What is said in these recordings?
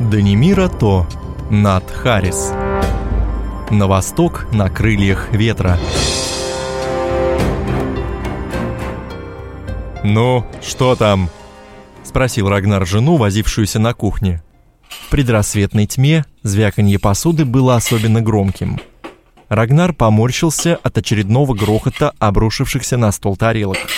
Данимира То, над Харрис. На восток на крыльях ветра. «Ну, что там?» — спросил Рагнар жену, возившуюся на кухне. В предрассветной тьме звяканье посуды было особенно громким. Рагнар поморщился от очередного грохота, обрушившихся на стол тарелок —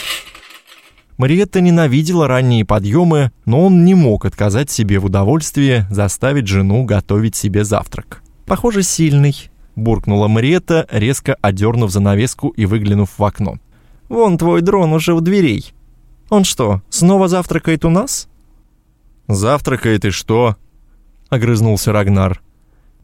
Мариетта ненавидела ранние подъемы, но он не мог отказать себе в удовольствии заставить жену готовить себе завтрак. «Похоже, сильный», – буркнула Мариетта, резко одернув занавеску и выглянув в окно. «Вон твой дрон уже у дверей. Он что, снова завтракает у нас?» «Завтракает и что?» – огрызнулся Рагнар.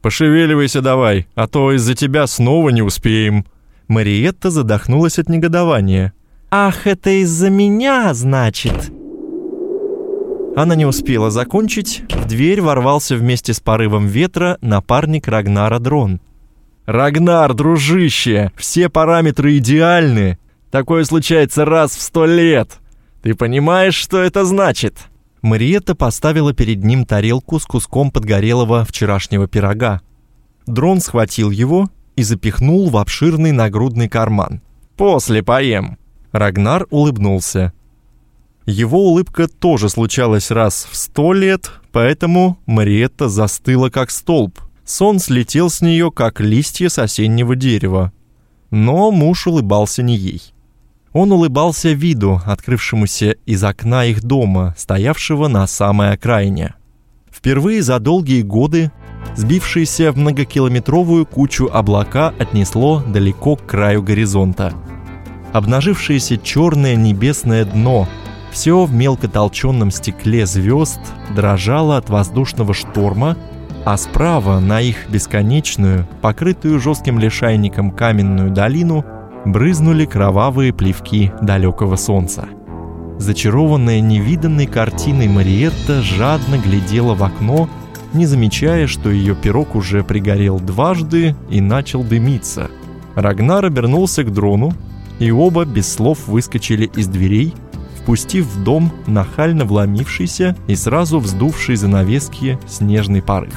«Пошевеливайся давай, а то из-за тебя снова не успеем». Мариетта задохнулась от негодования – «Ах, это из-за меня, значит!» Она не успела закончить, в дверь ворвался вместе с порывом ветра напарник Рагнара Дрон. «Рагнар, дружище, все параметры идеальны! Такое случается раз в сто лет! Ты понимаешь, что это значит?» Мариетта поставила перед ним тарелку с куском подгорелого вчерашнего пирога. Дрон схватил его и запихнул в обширный нагрудный карман. «После поем!» Рагнар улыбнулся. Его улыбка тоже случалась раз в сто лет, поэтому Мариетта застыла как столб. Сон слетел с нее, как листья с осеннего дерева. Но муж улыбался не ей. Он улыбался виду, открывшемуся из окна их дома, стоявшего на самой окраине. Впервые за долгие годы сбившиеся в многокилометровую кучу облака отнесло далеко к краю горизонта – обнажившееся черное небесное дно. Все в мелкотолченном стекле звезд дрожало от воздушного шторма, а справа на их бесконечную, покрытую жестким лишайником каменную долину брызнули кровавые плевки далекого солнца. Зачарованная невиданной картиной Мариетта жадно глядела в окно, не замечая, что ее пирог уже пригорел дважды и начал дымиться. Рагнар обернулся к дрону, и оба без слов выскочили из дверей, впустив в дом нахально вломившийся и сразу вздувший занавески снежный порыв.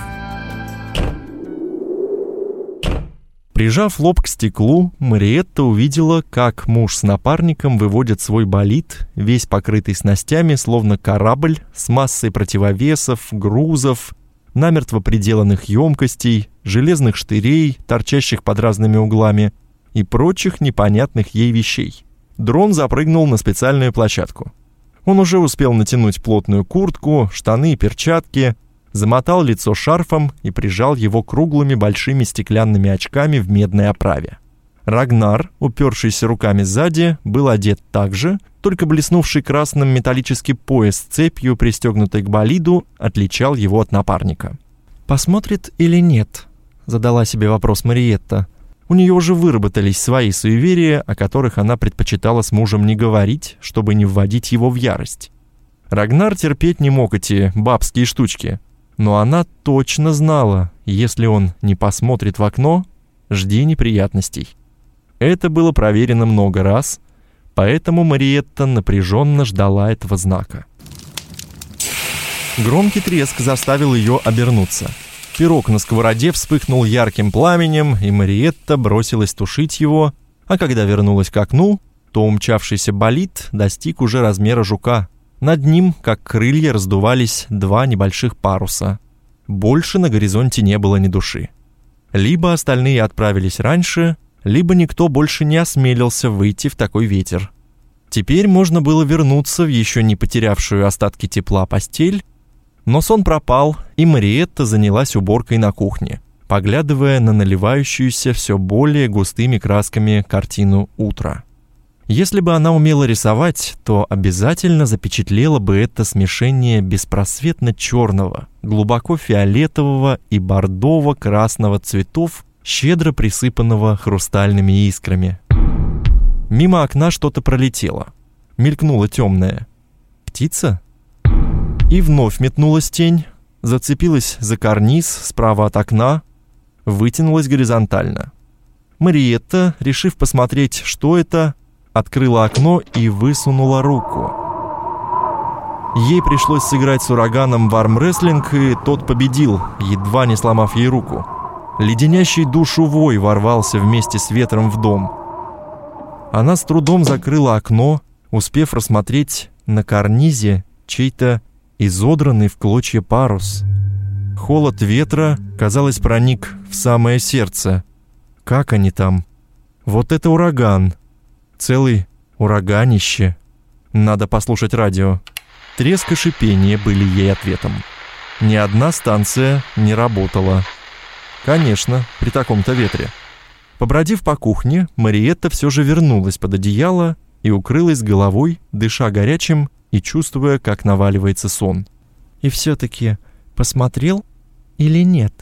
Прижав лоб к стеклу, Мариетта увидела, как муж с напарником выводят свой болид, весь покрытый снастями, словно корабль, с массой противовесов, грузов, намертво приделанных емкостей, железных штырей, торчащих под разными углами – и прочих непонятных ей вещей. Дрон запрыгнул на специальную площадку. Он уже успел натянуть плотную куртку, штаны и перчатки, замотал лицо шарфом и прижал его круглыми большими стеклянными очками в медной оправе. Рагнар, упершийся руками сзади, был одет так же, только блеснувший красным металлический пояс с цепью, пристегнутой к болиду, отличал его от напарника. «Посмотрит или нет?» – задала себе вопрос Мариетта – у нее уже выработались свои суеверия, о которых она предпочитала с мужем не говорить, чтобы не вводить его в ярость. Рагнар терпеть не мог эти бабские штучки, но она точно знала, если он не посмотрит в окно, жди неприятностей. Это было проверено много раз, поэтому Мариетта напряженно ждала этого знака. Громкий треск заставил ее обернуться – Пирог на сковороде вспыхнул ярким пламенем, и Мариетта бросилась тушить его, а когда вернулась к окну, то умчавшийся болид достиг уже размера жука. Над ним, как крылья, раздувались два небольших паруса. Больше на горизонте не было ни души. Либо остальные отправились раньше, либо никто больше не осмелился выйти в такой ветер. Теперь можно было вернуться в еще не потерявшую остатки тепла постель но сон пропал, и Мариетта занялась уборкой на кухне, поглядывая на наливающуюся все более густыми красками картину утра. Если бы она умела рисовать, то обязательно запечатлела бы это смешение беспросветно черного, глубоко фиолетового и бордово-красного цветов, щедро присыпанного хрустальными искрами. Мимо окна что-то пролетело. Мелькнуло темное. Птица? И вновь метнулась тень, зацепилась за карниз справа от окна, вытянулась горизонтально. Мариетта, решив посмотреть, что это, открыла окно и высунула руку. Ей пришлось сыграть с ураганом в армрестлинг, и тот победил, едва не сломав ей руку. Леденящий душу вой ворвался вместе с ветром в дом. Она с трудом закрыла окно, успев рассмотреть на карнизе чей-то изодранный в клочья парус. Холод ветра, казалось, проник в самое сердце. Как они там? Вот это ураган. Целый ураганище. Надо послушать радио. Треск и шипение были ей ответом. Ни одна станция не работала. Конечно, при таком-то ветре. Побродив по кухне, Мариетта все же вернулась под одеяло и укрылась головой, дыша горячим и чувствуя, как наваливается сон. И все таки посмотрел или нет?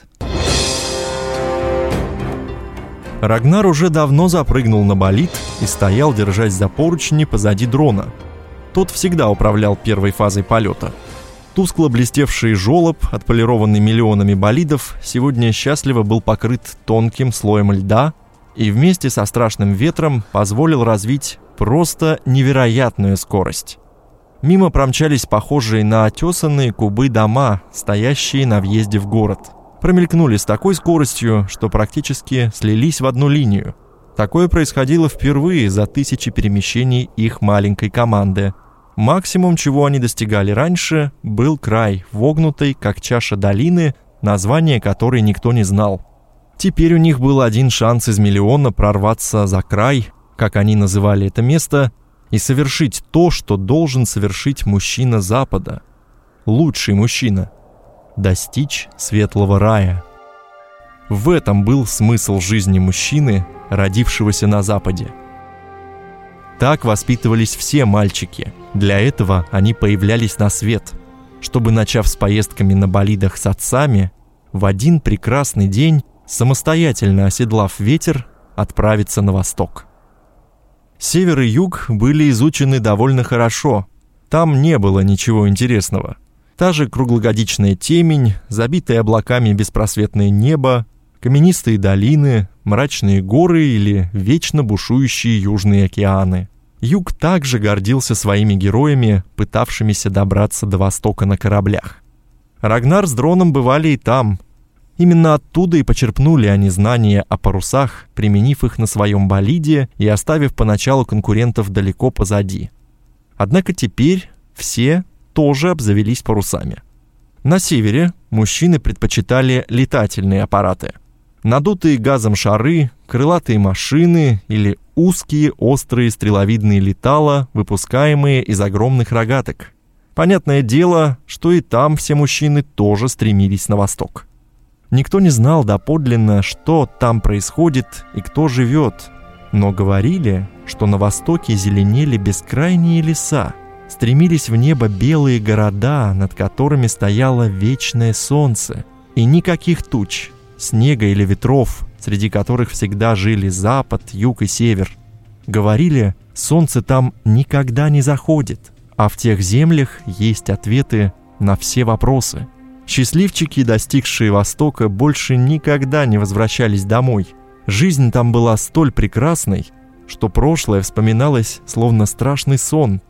Рагнар уже давно запрыгнул на болид и стоял, держась за поручни позади дрона. Тот всегда управлял первой фазой полета. Тускло блестевший жёлоб, отполированный миллионами болидов, сегодня счастливо был покрыт тонким слоем льда и вместе со страшным ветром позволил развить Просто невероятную скорость. Мимо промчались похожие на отесанные кубы дома, стоящие на въезде в город. Промелькнули с такой скоростью, что практически слились в одну линию. Такое происходило впервые за тысячи перемещений их маленькой команды. Максимум, чего они достигали раньше, был край, вогнутый, как чаша долины, название которой никто не знал. Теперь у них был один шанс из миллиона прорваться за край как они называли это место, и совершить то, что должен совершить мужчина Запада, лучший мужчина, достичь светлого рая. В этом был смысл жизни мужчины, родившегося на Западе. Так воспитывались все мальчики. Для этого они появлялись на свет, чтобы, начав с поездками на болидах с отцами, в один прекрасный день, самостоятельно оседлав ветер, отправиться на восток. Север и юг были изучены довольно хорошо. Там не было ничего интересного. Та же круглогодичная темень, забитое облаками беспросветное небо, каменистые долины, мрачные горы или вечно бушующие южные океаны. Юг также гордился своими героями, пытавшимися добраться до Востока на кораблях. Рагнар с Дроном бывали и там, Именно оттуда и почерпнули они знания о парусах, применив их на своем болиде и оставив поначалу конкурентов далеко позади. Однако теперь все тоже обзавелись парусами. На севере мужчины предпочитали летательные аппараты. Надутые газом шары, крылатые машины или узкие острые стреловидные летала, выпускаемые из огромных рогаток. Понятное дело, что и там все мужчины тоже стремились на восток. Никто не знал доподлинно, что там происходит и кто живет, но говорили, что на востоке зеленели бескрайние леса, стремились в небо белые города, над которыми стояло вечное солнце, и никаких туч, снега или ветров, среди которых всегда жили запад, юг и север. Говорили, солнце там никогда не заходит, а в тех землях есть ответы на все вопросы – Счастливчики, достигшие Востока, больше никогда не возвращались домой. Жизнь там была столь прекрасной, что прошлое вспоминалось словно страшный сон.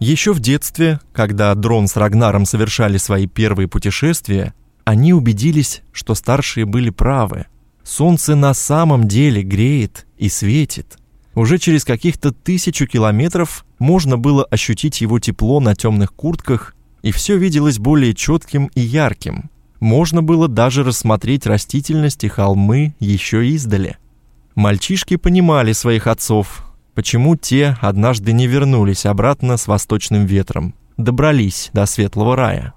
Еще в детстве, когда Дрон с Рагнаром совершали свои первые путешествия, они убедились, что старшие были правы. Солнце на самом деле греет и светит. Уже через каких-то тысячу километров можно было ощутить его тепло на темных куртках и все виделось более четким и ярким. Можно было даже рассмотреть растительность и холмы еще издали. Мальчишки понимали своих отцов, почему те однажды не вернулись обратно с восточным ветром, добрались до светлого рая.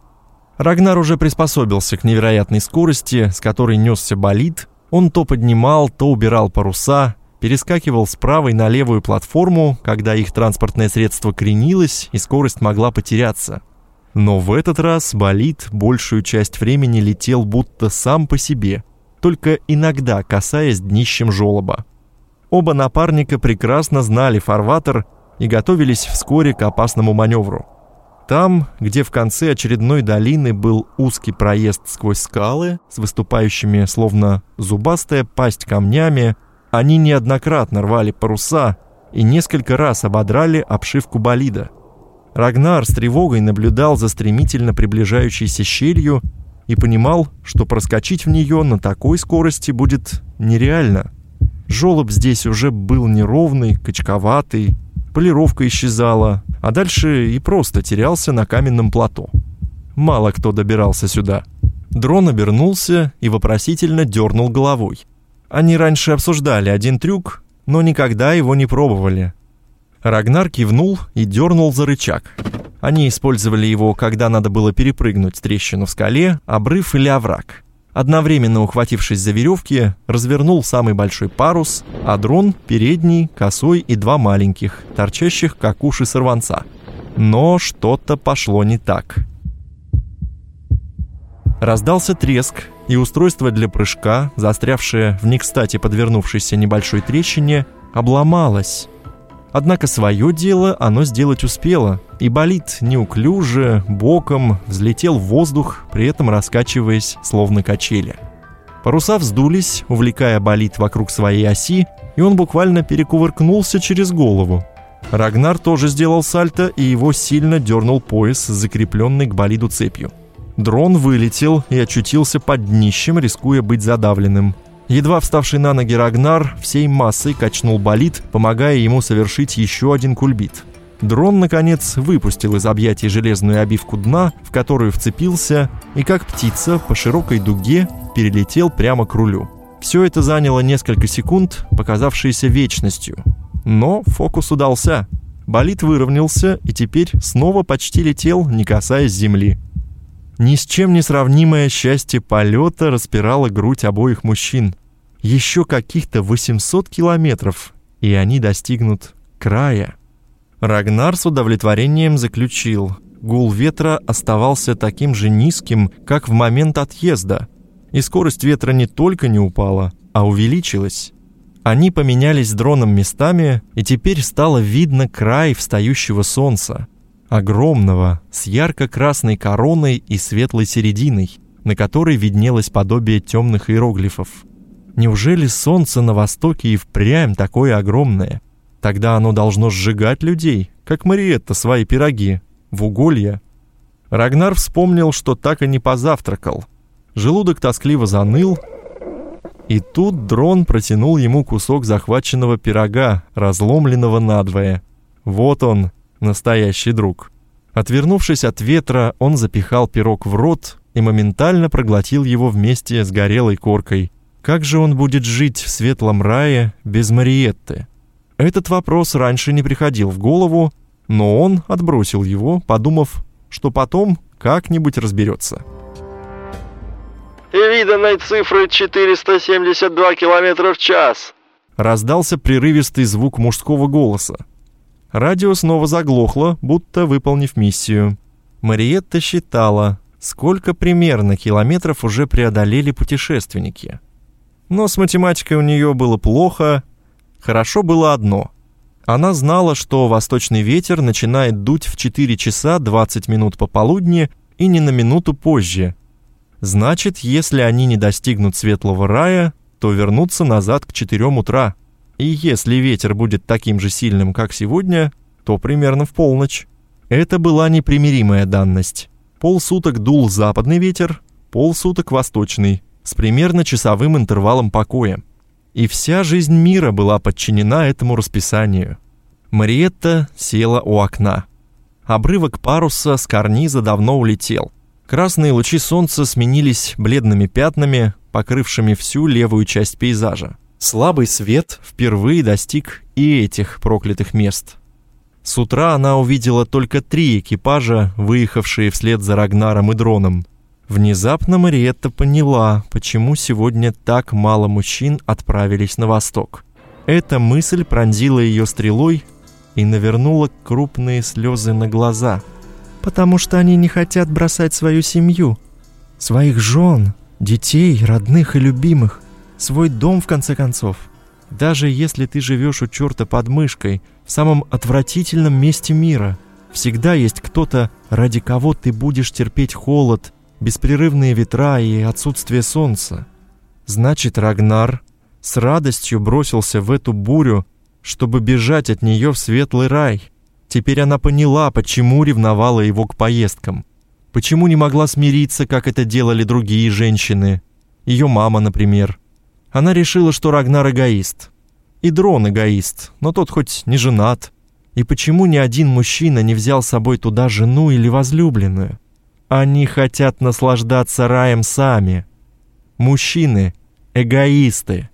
Рагнар уже приспособился к невероятной скорости, с которой несся болид. Он то поднимал, то убирал паруса, перескакивал с правой на левую платформу, когда их транспортное средство кренилось и скорость могла потеряться – но в этот раз болид большую часть времени летел будто сам по себе, только иногда касаясь днищем жолоба. Оба напарника прекрасно знали фарватер и готовились вскоре к опасному маневру. Там, где в конце очередной долины был узкий проезд сквозь скалы с выступающими словно зубастая пасть камнями, они неоднократно рвали паруса и несколько раз ободрали обшивку болида – Рагнар с тревогой наблюдал за стремительно приближающейся щелью и понимал, что проскочить в нее на такой скорости будет нереально. Жолоб здесь уже был неровный, качковатый, полировка исчезала, а дальше и просто терялся на каменном плато. Мало кто добирался сюда. Дрон обернулся и вопросительно дернул головой. Они раньше обсуждали один трюк, но никогда его не пробовали – Рагнар кивнул и дернул за рычаг. Они использовали его, когда надо было перепрыгнуть трещину в скале, обрыв или овраг. Одновременно ухватившись за веревки, развернул самый большой парус, а дрон – передний, косой и два маленьких, торчащих как уши сорванца. Но что-то пошло не так. Раздался треск, и устройство для прыжка, застрявшее в некстати подвернувшейся небольшой трещине, обломалось, Однако свое дело оно сделать успело, и болит неуклюже, боком, взлетел в воздух, при этом раскачиваясь, словно качели. Паруса вздулись, увлекая болит вокруг своей оси, и он буквально перекувыркнулся через голову. Рагнар тоже сделал сальто, и его сильно дернул пояс, закрепленный к болиду цепью. Дрон вылетел и очутился под днищем, рискуя быть задавленным – Едва вставший на ноги Рагнар всей массой качнул болид, помогая ему совершить еще один кульбит. Дрон, наконец, выпустил из объятий железную обивку дна, в которую вцепился, и как птица по широкой дуге перелетел прямо к рулю. Все это заняло несколько секунд, показавшиеся вечностью. Но фокус удался. Болид выровнялся и теперь снова почти летел, не касаясь земли. Ни с чем не сравнимое счастье полета распирало грудь обоих мужчин. Еще каких-то 800 километров, и они достигнут края. Рагнар с удовлетворением заключил. Гул ветра оставался таким же низким, как в момент отъезда. И скорость ветра не только не упала, а увеличилась. Они поменялись с дроном местами, и теперь стало видно край встающего солнца – огромного, с ярко-красной короной и светлой серединой, на которой виднелось подобие темных иероглифов. Неужели солнце на востоке и впрямь такое огромное? Тогда оно должно сжигать людей, как Мариетта свои пироги, в уголье. Рагнар вспомнил, что так и не позавтракал. Желудок тоскливо заныл, и тут дрон протянул ему кусок захваченного пирога, разломленного надвое. Вот он, настоящий друг. Отвернувшись от ветра, он запихал пирог в рот и моментально проглотил его вместе с горелой коркой. Как же он будет жить в светлом рае без Мариетты? Этот вопрос раньше не приходил в голову, но он отбросил его, подумав, что потом как-нибудь разберется. И виданной цифры 472 километра в час. Раздался прерывистый звук мужского голоса. Радио снова заглохло, будто выполнив миссию. Мариетта считала, сколько примерно километров уже преодолели путешественники. Но с математикой у нее было плохо. Хорошо было одно. Она знала, что восточный ветер начинает дуть в 4 часа 20 минут пополудни и не на минуту позже. Значит, если они не достигнут светлого рая, то вернутся назад к 4 утра. И если ветер будет таким же сильным, как сегодня, то примерно в полночь. Это была непримиримая данность. Полсуток дул западный ветер, полсуток восточный, с примерно часовым интервалом покоя. И вся жизнь мира была подчинена этому расписанию. Мариетта села у окна. Обрывок паруса с карниза давно улетел. Красные лучи солнца сменились бледными пятнами, покрывшими всю левую часть пейзажа. Слабый свет впервые достиг и этих проклятых мест. С утра она увидела только три экипажа, выехавшие вслед за Рагнаром и Дроном. Внезапно Мариетта поняла, почему сегодня так мало мужчин отправились на восток. Эта мысль пронзила ее стрелой и навернула крупные слезы на глаза. «Потому что они не хотят бросать свою семью, своих жен, детей, родных и любимых свой дом в конце концов. Даже если ты живешь у черта под мышкой, в самом отвратительном месте мира, всегда есть кто-то, ради кого ты будешь терпеть холод, беспрерывные ветра и отсутствие солнца. Значит, Рагнар с радостью бросился в эту бурю, чтобы бежать от нее в светлый рай. Теперь она поняла, почему ревновала его к поездкам. Почему не могла смириться, как это делали другие женщины. Ее мама, например. Она решила, что Рагнар эгоист. И Дрон эгоист, но тот хоть не женат. И почему ни один мужчина не взял с собой туда жену или возлюбленную? Они хотят наслаждаться раем сами. Мужчины эгоисты.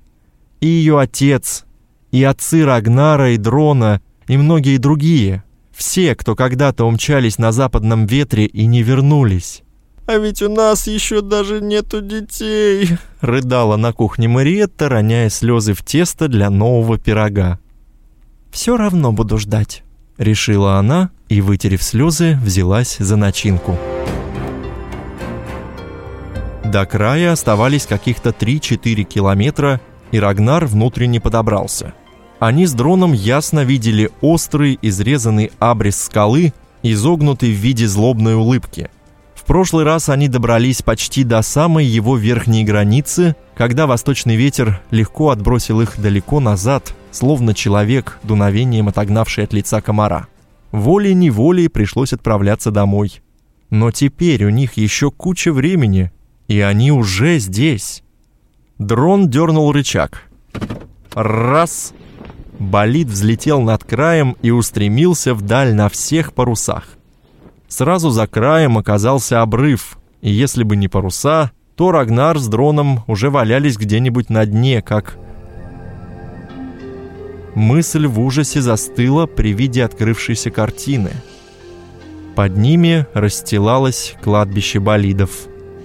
И ее отец, и отцы Рагнара и Дрона, и многие другие. Все, кто когда-то умчались на западном ветре и не вернулись а ведь у нас еще даже нету детей!» Рыдала на кухне Мариетта, роняя слезы в тесто для нового пирога. «Все равно буду ждать», — решила она и, вытерев слезы, взялась за начинку. До края оставались каких-то 3-4 километра, и Рагнар внутренне подобрался. Они с дроном ясно видели острый, изрезанный абрис скалы, изогнутый в виде злобной улыбки — в прошлый раз они добрались почти до самой его верхней границы, когда восточный ветер легко отбросил их далеко назад, словно человек, дуновением отогнавший от лица комара. Волей-неволей пришлось отправляться домой. Но теперь у них еще куча времени, и они уже здесь. Дрон дернул рычаг. Раз. Болид взлетел над краем и устремился вдаль на всех парусах. Сразу за краем оказался обрыв, и если бы не паруса, то Рагнар с дроном уже валялись где-нибудь на дне, как... Мысль в ужасе застыла при виде открывшейся картины. Под ними расстилалось кладбище болидов.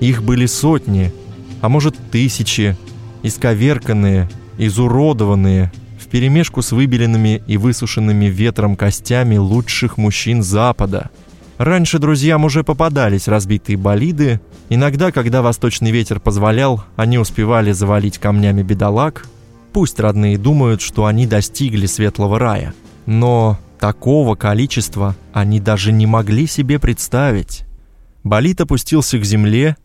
Их были сотни, а может тысячи, исковерканные, изуродованные, вперемешку с выбеленными и высушенными ветром костями лучших мужчин Запада – Раньше друзьям уже попадались разбитые болиды. Иногда, когда восточный ветер позволял, они успевали завалить камнями бедолаг. Пусть родные думают, что они достигли светлого рая. Но такого количества они даже не могли себе представить. Болид опустился к земле,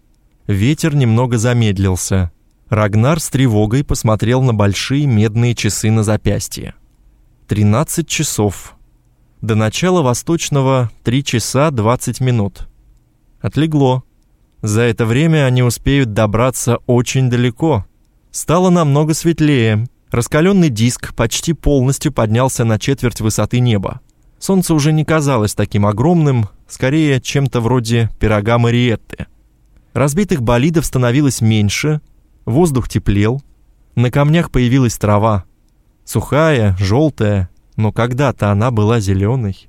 ветер немного замедлился. Рагнар с тревогой посмотрел на большие медные часы на запястье. 13 часов. До начала восточного 3 часа 20 минут. Отлегло. За это время они успеют добраться очень далеко. Стало намного светлее. Раскаленный диск почти полностью поднялся на четверть высоты неба. Солнце уже не казалось таким огромным, скорее чем-то вроде пирога Мариетты. Разбитых болидов становилось меньше, воздух теплел, на камнях появилась трава. Сухая, желтая, но когда-то она была зеленой.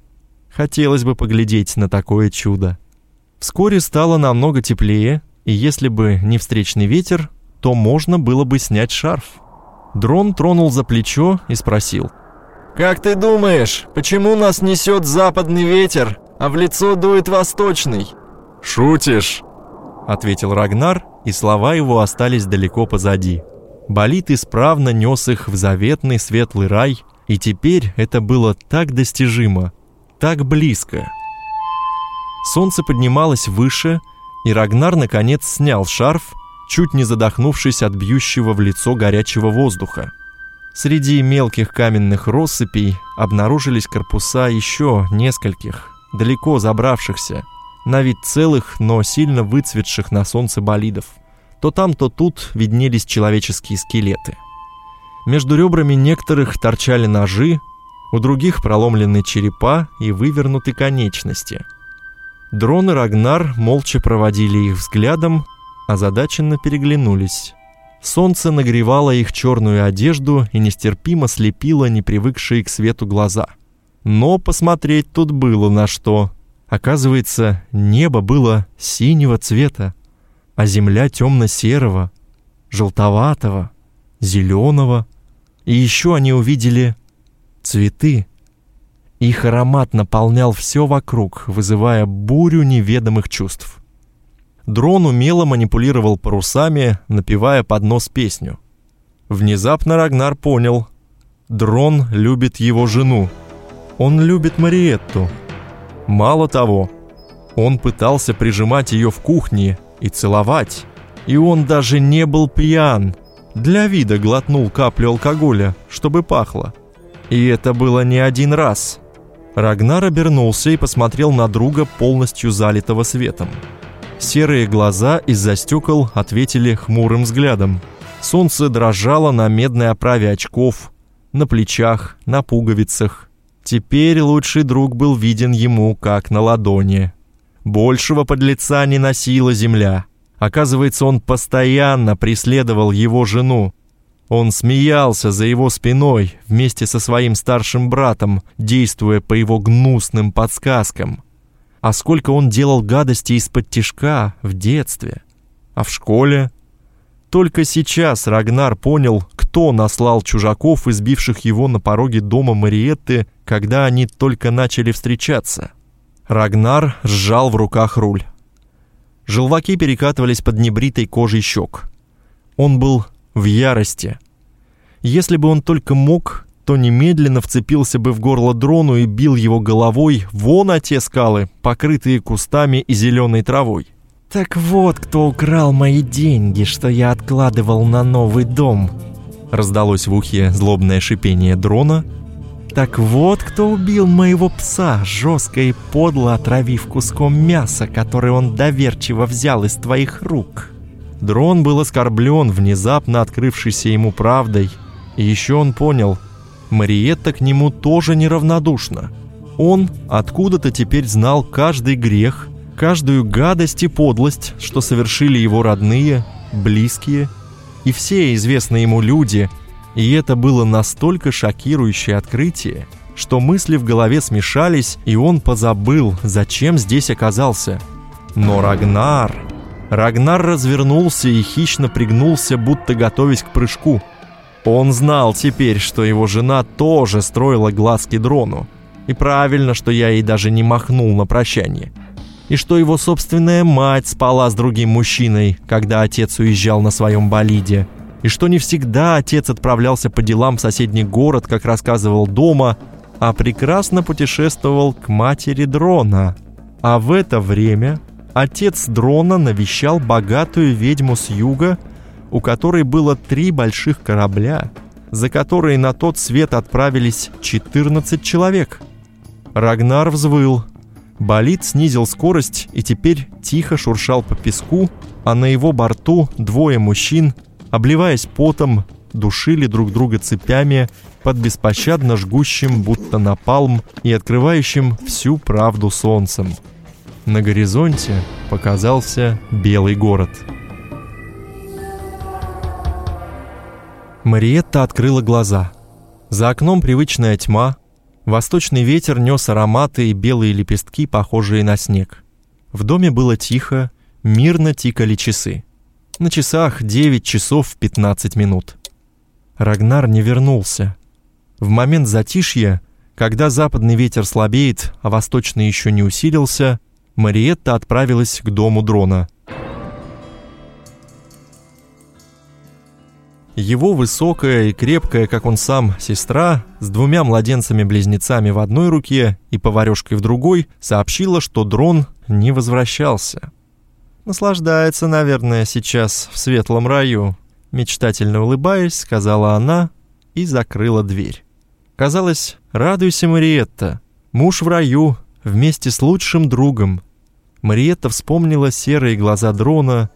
Хотелось бы поглядеть на такое чудо. Вскоре стало намного теплее, и если бы не встречный ветер, то можно было бы снять шарф. Дрон тронул за плечо и спросил. «Как ты думаешь, почему нас несет западный ветер, а в лицо дует восточный?» «Шутишь?» — ответил Рагнар, и слова его остались далеко позади. Болит исправно нёс их в заветный светлый рай, и теперь это было так достижимо, так близко. Солнце поднималось выше, и Рагнар наконец снял шарф, чуть не задохнувшись от бьющего в лицо горячего воздуха. Среди мелких каменных россыпей обнаружились корпуса еще нескольких, далеко забравшихся, на вид целых, но сильно выцветших на солнце болидов. То там, то тут виднелись человеческие скелеты – между ребрами некоторых торчали ножи, у других проломлены черепа и вывернуты конечности. Дрон и Рагнар молча проводили их взглядом, озадаченно переглянулись. Солнце нагревало их черную одежду и нестерпимо слепило непривыкшие к свету глаза. Но посмотреть тут было на что. Оказывается, небо было синего цвета, а земля темно-серого, желтоватого зеленого. И еще они увидели цветы. Их аромат наполнял все вокруг, вызывая бурю неведомых чувств. Дрон умело манипулировал парусами, напевая под нос песню. Внезапно Рагнар понял. Дрон любит его жену. Он любит Мариетту. Мало того, он пытался прижимать ее в кухне и целовать. И он даже не был пьян. Для вида глотнул каплю алкоголя, чтобы пахло. И это было не один раз. Рагнар обернулся и посмотрел на друга, полностью залитого светом. Серые глаза из-за стекол ответили хмурым взглядом. Солнце дрожало на медной оправе очков, на плечах, на пуговицах. Теперь лучший друг был виден ему как на ладони. Большего подлеца не носила земля. Оказывается, он постоянно преследовал его жену. Он смеялся за его спиной вместе со своим старшим братом, действуя по его гнусным подсказкам. А сколько он делал гадостей из-под тишка в детстве, а в школе? Только сейчас Рагнар понял, кто наслал чужаков, избивших его на пороге дома Мариетты, когда они только начали встречаться. Рагнар сжал в руках руль. Желваки перекатывались под небритой кожей щек. Он был в ярости. Если бы он только мог, то немедленно вцепился бы в горло дрону и бил его головой вон о те скалы, покрытые кустами и зеленой травой. «Так вот, кто украл мои деньги, что я откладывал на новый дом!» Раздалось в ухе злобное шипение дрона, так вот, кто убил моего пса, жестко и подло отравив куском мяса, который он доверчиво взял из твоих рук. Дрон был оскорблен внезапно открывшейся ему правдой. И еще он понял, Мариетта к нему тоже неравнодушна. Он откуда-то теперь знал каждый грех, каждую гадость и подлость, что совершили его родные, близкие и все известные ему люди – и это было настолько шокирующее открытие, что мысли в голове смешались, и он позабыл, зачем здесь оказался. Но Рагнар... Рагнар развернулся и хищно пригнулся, будто готовясь к прыжку. Он знал теперь, что его жена тоже строила глазки дрону. И правильно, что я ей даже не махнул на прощание. И что его собственная мать спала с другим мужчиной, когда отец уезжал на своем болиде и что не всегда отец отправлялся по делам в соседний город, как рассказывал дома, а прекрасно путешествовал к матери Дрона. А в это время отец Дрона навещал богатую ведьму с юга, у которой было три больших корабля, за которые на тот свет отправились 14 человек. Рагнар взвыл. Болид снизил скорость и теперь тихо шуршал по песку, а на его борту двое мужчин – обливаясь потом, душили друг друга цепями под беспощадно жгущим, будто напалм, и открывающим всю правду солнцем. На горизонте показался белый город. Мариетта открыла глаза. За окном привычная тьма, восточный ветер нес ароматы и белые лепестки, похожие на снег. В доме было тихо, мирно тикали часы. На часах 9 часов 15 минут. Рагнар не вернулся. В момент затишья, когда западный ветер слабеет, а восточный еще не усилился, Мариетта отправилась к дому дрона. Его высокая и крепкая, как он сам, сестра с двумя младенцами-близнецами в одной руке и поварёшкой в другой сообщила, что дрон не возвращался. Наслаждается, наверное, сейчас в светлом раю, мечтательно улыбаясь, сказала она и закрыла дверь. Казалось, радуйся, Мариетта. Муж в раю, вместе с лучшим другом. Мариетта вспомнила серые глаза дрона,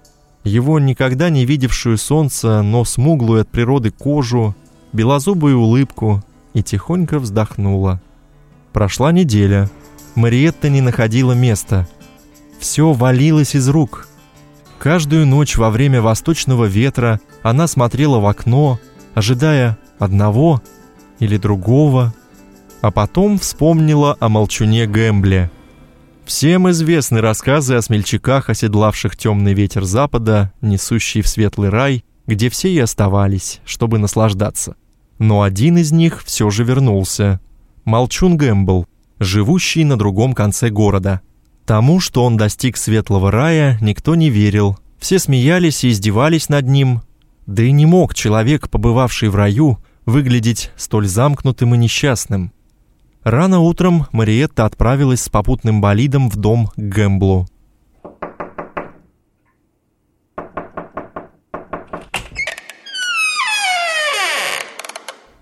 его никогда не видевшую солнца, но смуглую от природы кожу, белозубую улыбку и тихонько вздохнула. Прошла неделя. Мариетта не находила места – все валилось из рук. Каждую ночь во время восточного ветра она смотрела в окно, ожидая одного или другого, а потом вспомнила о молчуне Гэмбле. Всем известны рассказы о смельчаках, оседлавших темный ветер запада, несущий в светлый рай, где все и оставались, чтобы наслаждаться. Но один из них все же вернулся. Молчун Гэмбл, живущий на другом конце города – Тому, что он достиг светлого рая, никто не верил. Все смеялись и издевались над ним. Да и не мог человек, побывавший в раю, выглядеть столь замкнутым и несчастным. Рано утром Мариетта отправилась с попутным болидом в дом к Гэмблу.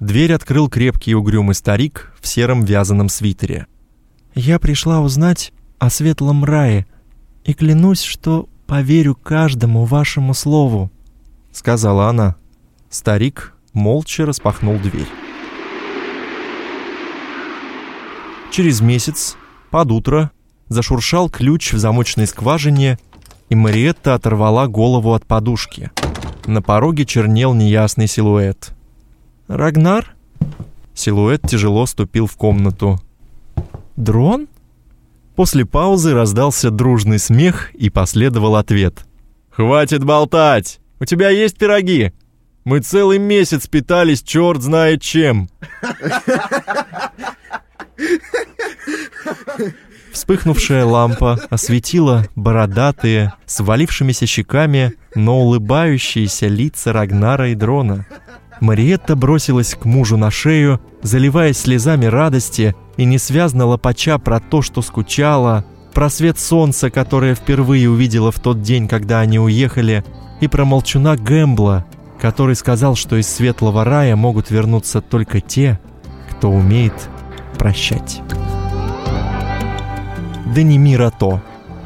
Дверь открыл крепкий угрюмый старик в сером вязаном свитере. «Я пришла узнать, о светлом рае, и клянусь, что поверю каждому вашему слову», — сказала она. Старик молча распахнул дверь. Через месяц, под утро, зашуршал ключ в замочной скважине, и Мариетта оторвала голову от подушки. На пороге чернел неясный силуэт. «Рагнар?» Силуэт тяжело ступил в комнату. «Дрон?» После паузы раздался дружный смех и последовал ответ. «Хватит болтать! У тебя есть пироги? Мы целый месяц питались черт знает чем!» Вспыхнувшая лампа осветила бородатые, свалившимися щеками, но улыбающиеся лица Рагнара и Дрона. Мариетта бросилась к мужу на шею заливаясь слезами радости и несвязно лопача про то, что скучала, про свет солнца, которое впервые увидела в тот день, когда они уехали, и про молчуна Гэмбла, который сказал, что из светлого рая могут вернуться только те, кто умеет прощать. Даними то,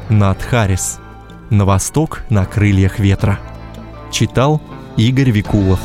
над Харрис. На восток на крыльях ветра. Читал Игорь Викулов.